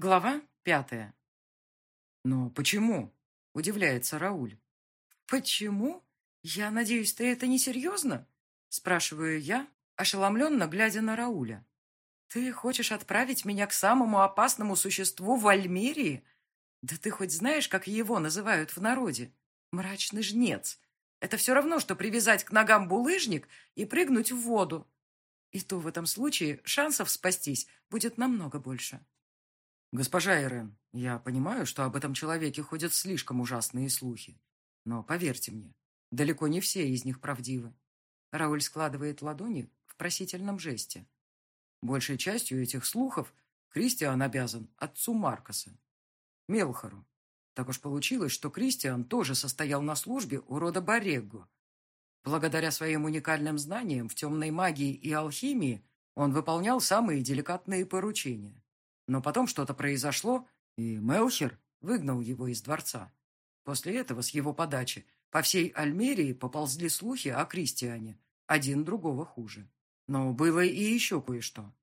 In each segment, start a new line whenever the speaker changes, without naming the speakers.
Глава пятая. «Но почему?» – удивляется Рауль. «Почему? Я надеюсь, ты это не серьезно?» – спрашиваю я, ошеломленно глядя на Рауля. «Ты хочешь отправить меня к самому опасному существу в Альмерии? Да ты хоть знаешь, как его называют в народе? Мрачный жнец. Это все равно, что привязать к ногам булыжник и прыгнуть в воду. И то в этом случае шансов спастись будет намного больше».
«Госпожа Ирен, я понимаю, что об этом человеке ходят слишком ужасные слухи. Но поверьте мне, далеко не все из них правдивы».
Рауль складывает ладони в просительном жесте.
Большей частью этих слухов Кристиан обязан отцу Маркоса, Мелхору. Так уж получилось, что Кристиан тоже состоял на службе у рода Борегго. Благодаря своим уникальным знаниям в темной магии и алхимии он выполнял самые деликатные поручения. Но потом что-то произошло, и Мелхер выгнал его из дворца. После этого, с его подачи, по всей Альмерии поползли слухи о Кристиане, один другого хуже. Но было и еще кое-что.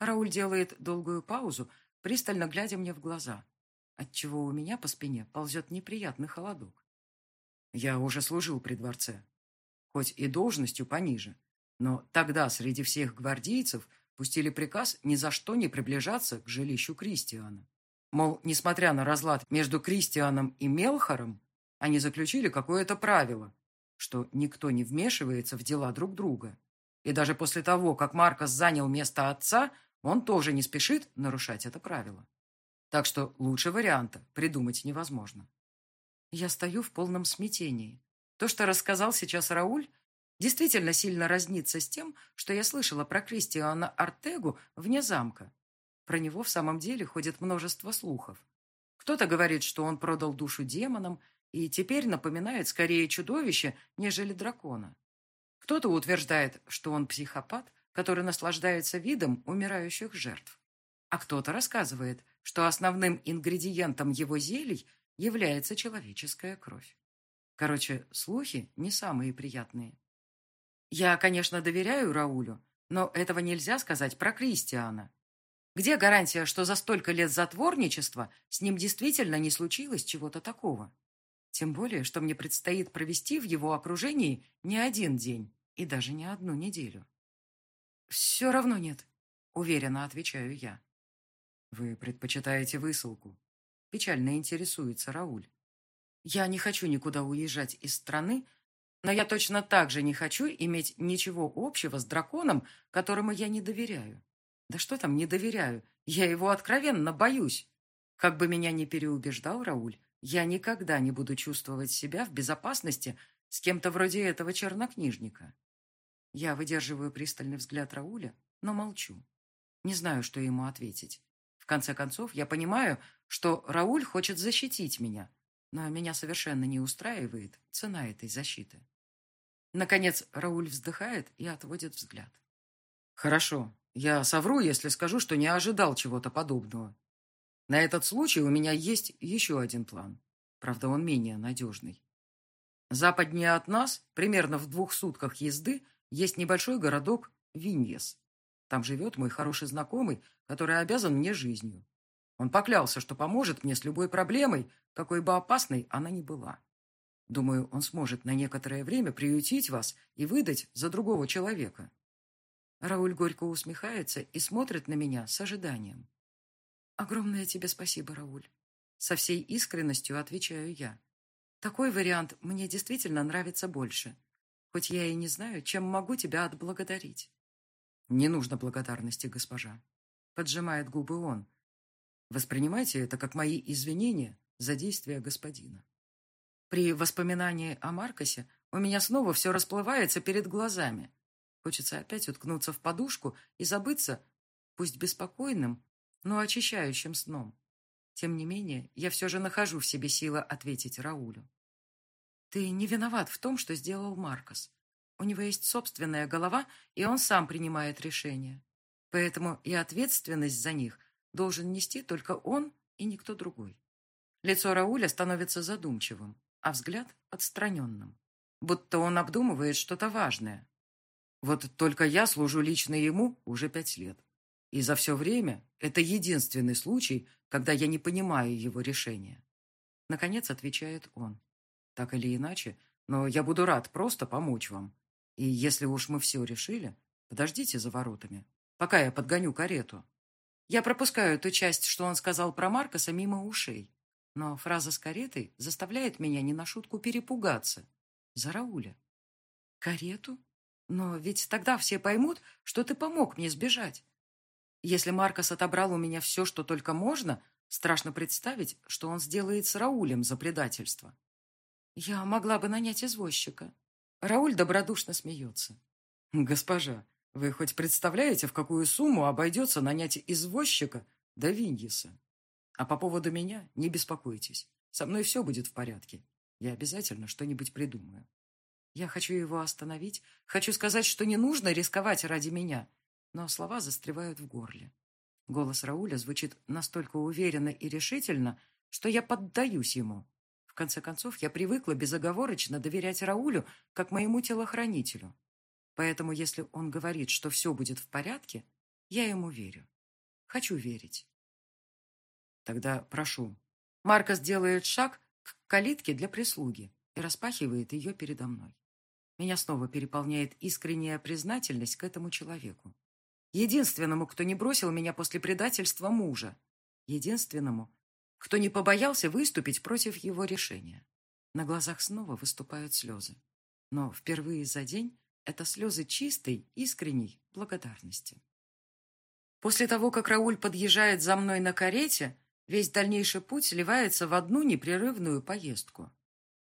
Рауль делает долгую паузу, пристально глядя мне в глаза, отчего у меня по спине ползет неприятный холодок.
Я уже служил при дворце, хоть и должностью пониже, но тогда среди всех гвардейцев – пустили приказ ни за что не приближаться к жилищу Кристиана. Мол, несмотря на разлад между Кристианом и Мелхором, они заключили какое-то правило, что никто не вмешивается в дела друг друга. И даже после того, как Маркос занял место отца, он тоже не спешит нарушать это правило. Так что лучше варианта придумать невозможно.
Я стою в полном смятении. То, что рассказал сейчас Рауль, действительно сильно разнится с тем, что я слышала про Кристиана Артегу вне замка. Про него в самом деле ходит множество слухов. Кто-то говорит, что он продал душу демонам и теперь напоминает скорее чудовище, нежели дракона. Кто-то утверждает, что он психопат, который наслаждается видом умирающих жертв. А кто-то рассказывает, что основным ингредиентом его зелий является человеческая кровь. Короче, слухи не самые приятные. Я, конечно, доверяю Раулю, но этого нельзя сказать про Кристиана. Где гарантия, что за столько лет затворничества с ним действительно не случилось чего-то такого? Тем более, что мне предстоит провести в его окружении не один день и даже не одну неделю. «Все равно нет», — уверенно отвечаю я.
«Вы предпочитаете высылку?» — печально интересуется Рауль.
«Я не хочу никуда уезжать из страны, но я точно так же не хочу иметь ничего общего с драконом, которому я не доверяю. Да что там не доверяю? Я его откровенно боюсь. Как бы меня ни переубеждал Рауль, я никогда не буду чувствовать себя в безопасности с кем-то вроде этого чернокнижника. Я выдерживаю пристальный взгляд Рауля, но молчу. Не знаю, что ему ответить. В конце концов, я понимаю, что Рауль хочет защитить меня, но меня совершенно не устраивает цена этой защиты. Наконец Рауль вздыхает и отводит взгляд.
«Хорошо. Я совру, если скажу, что не ожидал чего-то подобного. На этот случай у меня есть еще один план. Правда, он менее надежный. Западнее от нас, примерно в двух сутках езды, есть небольшой городок Виньес. Там живет мой хороший знакомый, который обязан мне жизнью. Он поклялся, что поможет мне с любой проблемой, какой бы опасной она ни была. Думаю, он сможет на некоторое время приютить вас и выдать за другого человека.
Рауль горько усмехается и смотрит на меня с ожиданием. Огромное тебе спасибо, Рауль. Со всей искренностью отвечаю я. Такой вариант мне действительно нравится больше. Хоть я и не знаю, чем могу тебя отблагодарить.
Не нужно благодарности, госпожа. Поджимает губы он. Воспринимайте это как мои извинения за действия господина.
При воспоминании о Маркосе у меня снова все расплывается перед глазами. Хочется опять уткнуться в подушку и забыться, пусть беспокойным, но очищающим сном. Тем не менее, я все же нахожу в себе силы ответить Раулю. Ты не виноват в том, что сделал Маркос. У него есть собственная голова, и он сам принимает решения. Поэтому и ответственность за них должен нести только он и никто другой. Лицо Рауля становится задумчивым а взгляд отстраненным, будто он обдумывает что-то важное.
Вот только я служу лично ему уже пять лет. И за все время это единственный случай, когда я не понимаю его решения. Наконец отвечает он. Так или иначе, но я буду рад просто помочь вам. И если уж мы все решили, подождите за воротами, пока я подгоню карету. Я пропускаю ту часть, что он сказал про Маркоса, мимо ушей. Но фраза с каретой заставляет меня не на шутку перепугаться. За Рауля. Карету? Но ведь тогда все поймут, что ты помог мне сбежать. Если Маркос отобрал у меня все, что только можно, страшно представить, что он сделает с Раулем за предательство. Я могла бы нанять извозчика. Рауль добродушно смеется. Госпожа, вы хоть представляете, в какую сумму обойдется нанять извозчика до Виньеса? А по поводу меня не беспокойтесь. Со мной все будет в порядке. Я обязательно что-нибудь придумаю. Я хочу его остановить, хочу сказать, что не нужно рисковать ради меня, но слова застревают в горле. Голос Рауля звучит настолько уверенно и решительно, что я поддаюсь ему. В конце концов, я привыкла безоговорочно доверять Раулю как моему телохранителю. Поэтому, если он говорит, что все будет в порядке, я ему верю. Хочу верить. Тогда прошу. Маркос делает шаг к калитке для прислуги и распахивает ее передо мной. Меня снова переполняет искренняя признательность к этому человеку. Единственному, кто не бросил меня после предательства мужа. Единственному, кто не побоялся выступить против его решения. На глазах снова выступают слезы. Но впервые за день это слезы чистой, искренней благодарности. После того, как Рауль подъезжает за мной на карете, весь дальнейший путь сливается в одну непрерывную поездку.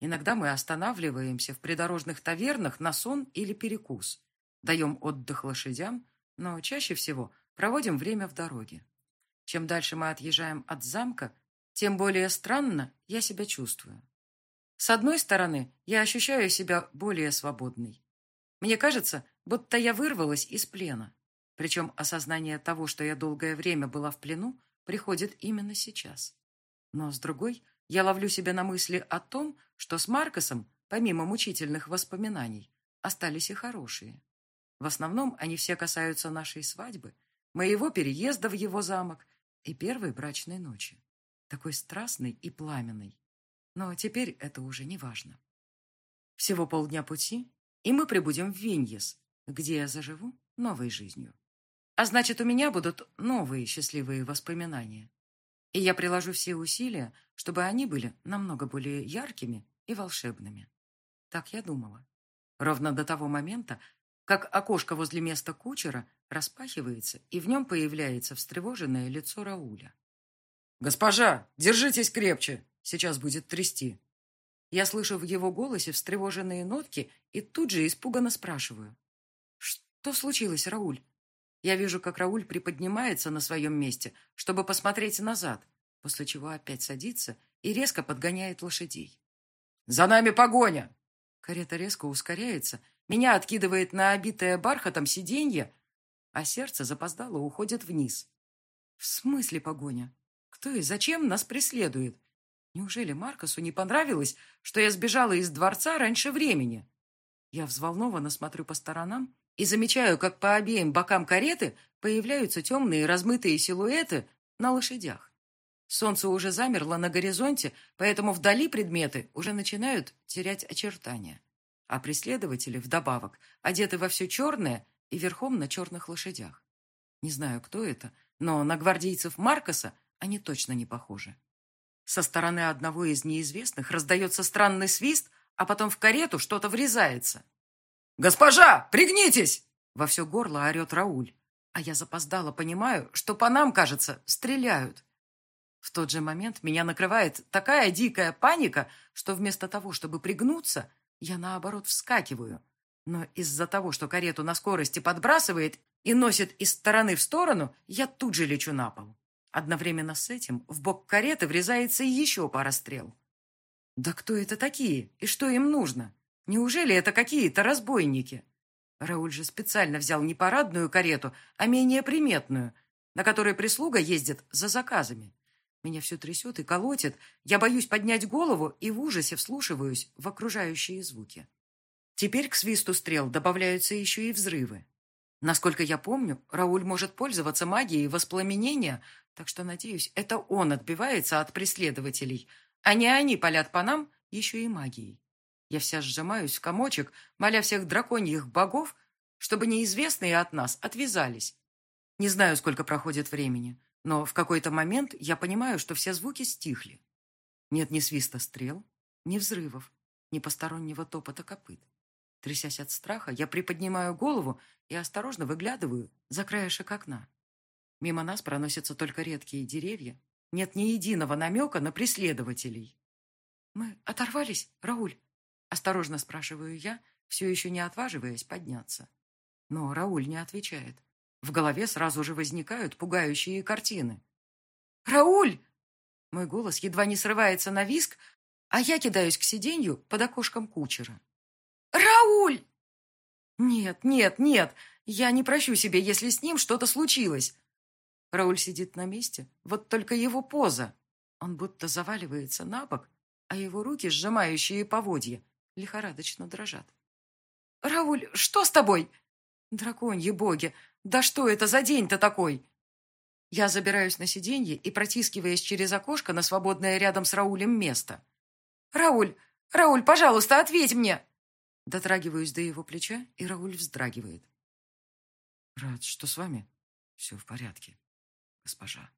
Иногда мы останавливаемся в придорожных тавернах на сон или перекус, даем отдых лошадям, но чаще всего проводим время в дороге. Чем дальше мы отъезжаем от замка, тем более странно я себя чувствую. С одной стороны, я ощущаю себя более свободной. Мне кажется, будто я вырвалась из плена. Причем осознание того, что я долгое время была в плену, приходит именно сейчас. Но с другой, я ловлю себя на мысли о том, что с Маркосом, помимо мучительных воспоминаний, остались и хорошие. В основном они все касаются нашей свадьбы, моего переезда в его замок и первой брачной ночи. Такой страстной и пламенной. Но теперь это уже не важно. Всего полдня пути, и мы прибудем в Виньес, где я заживу новой жизнью. А значит, у меня будут новые счастливые воспоминания. И я приложу все усилия, чтобы они были намного более яркими и волшебными. Так я думала. Ровно до того момента, как окошко возле места кучера распахивается, и в нем появляется встревоженное лицо Рауля. «Госпожа, держитесь крепче! Сейчас будет трясти!» Я слышу в его голосе встревоженные нотки и тут же испуганно спрашиваю. «Что случилось, Рауль?» Я вижу, как Рауль приподнимается на своем месте, чтобы посмотреть назад, после чего опять садится и резко подгоняет лошадей. «За нами погоня!» Карета резко ускоряется, меня откидывает на обитое бархатом сиденье, а сердце запоздало уходит вниз. В смысле погоня? Кто и зачем нас преследует? Неужели Маркосу не понравилось, что я сбежала из дворца раньше времени? Я взволнованно смотрю по сторонам и замечаю, как по обеим бокам кареты появляются темные размытые силуэты на лошадях. Солнце уже замерло на горизонте, поэтому вдали предметы уже начинают терять очертания а преследователи, вдобавок, одеты во все черное и верхом на черных лошадях. Не знаю, кто это, но на гвардейцев Маркоса они точно не похожи. Со стороны одного из неизвестных раздается странный свист, а потом в карету что-то врезается. «Госпожа, пригнитесь!» Во все горло орет Рауль. А я запоздала, понимаю, что по нам, кажется, стреляют. В тот же момент меня накрывает такая дикая паника, что вместо того, чтобы пригнуться, я, наоборот, вскакиваю. Но из-за того, что карету на скорости подбрасывает и носит из стороны в сторону, я тут же лечу на пол. Одновременно с этим в бок кареты врезается еще пара стрел. Да кто это такие? И что им нужно? Неужели это какие-то разбойники? Рауль же специально взял не парадную карету, а менее приметную, на которой прислуга ездит за заказами. Меня все трясет и колотит. Я боюсь поднять голову и в ужасе вслушиваюсь в окружающие звуки. Теперь к свисту стрел добавляются еще и взрывы.
Насколько я помню, Рауль может пользоваться магией воспламенения, так что, надеюсь, это он отбивается от преследователей, а не они палят по нам еще и магией. Я вся сжимаюсь в комочек, моля всех драконьих богов, чтобы неизвестные от нас отвязались. Не знаю, сколько проходит времени, но в какой-то момент я понимаю, что все звуки стихли. Нет ни свиста стрел, ни взрывов, ни постороннего топота копыт. Трясясь от страха, я приподнимаю голову и осторожно выглядываю за краешек окна. Мимо нас проносятся только редкие деревья. Нет ни единого намека на преследователей. «Мы оторвались, Рауль?» Осторожно спрашиваю я, все еще не отваживаясь подняться. Но Рауль не отвечает. В голове сразу же возникают пугающие картины. «Рауль!» Мой голос едва не срывается на виск, а я кидаюсь к сиденью под окошком кучера. «Рауль!» «Нет, нет, нет, я не прощу себе, если с ним что-то случилось». Рауль сидит на месте, вот только его поза. Он будто заваливается на бок, а его руки, сжимающие поводья, лихорадочно дрожат. «Рауль, что с тобой?» «Драконьи боги! Да что это за день-то такой?» Я забираюсь на сиденье и протискиваясь через окошко на свободное рядом с Раулем место. «Рауль! Рауль, пожалуйста, ответь мне!» Дотрагиваюсь до его плеча, и Рауль вздрагивает.
«Рад, что с вами все в порядке, госпожа».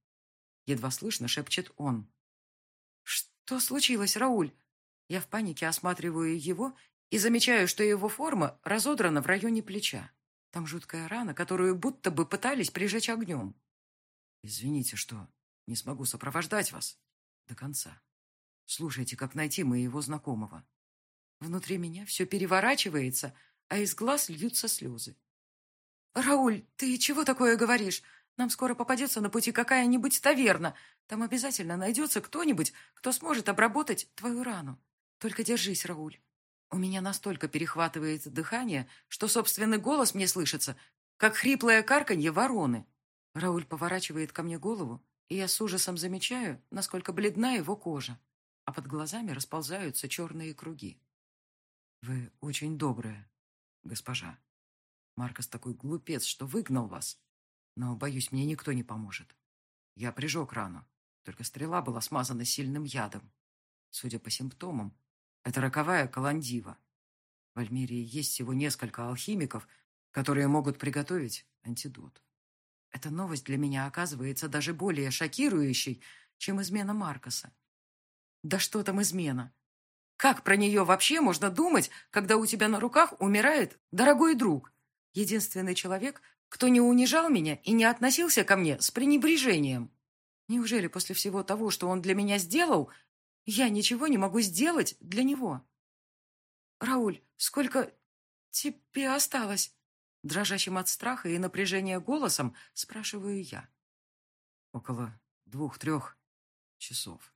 Едва слышно шепчет он.
«Что случилось, Рауль?» Я в панике осматриваю его и замечаю, что его форма разодрана в районе плеча. Там жуткая рана, которую будто бы пытались прижечь огнем.
Извините, что не смогу сопровождать вас до конца. Слушайте, как найти моего знакомого.
Внутри меня все переворачивается, а из глаз льются слезы. «Рауль, ты чего такое говоришь? Нам скоро попадется на пути какая-нибудь таверна. Там обязательно найдется кто-нибудь, кто сможет обработать твою рану. Только держись, Рауль. У меня настолько перехватывает дыхание, что собственный голос мне слышится, как хриплое карканье вороны. Рауль поворачивает ко мне голову, и я с ужасом замечаю, насколько бледна его кожа, а под глазами расползаются черные круги.
«Вы очень добрая, госпожа. Маркос такой глупец, что выгнал вас. Но, боюсь, мне никто не поможет. Я прижег рану, только стрела была смазана сильным ядом. Судя по симптомам, это роковая каландива. В Альмерии есть всего несколько алхимиков, которые могут приготовить антидот.
Эта новость для меня оказывается даже более шокирующей, чем измена Маркоса. Да что там измена? Как про нее вообще можно думать, когда у тебя на руках умирает дорогой друг? Единственный человек, кто не унижал меня и не относился ко мне с пренебрежением. Неужели после всего того, что он для меня сделал, я ничего не могу сделать для него? Рауль, сколько тебе осталось? Дрожащим от страха и напряжения голосом спрашиваю я.
Около двух-трех часов.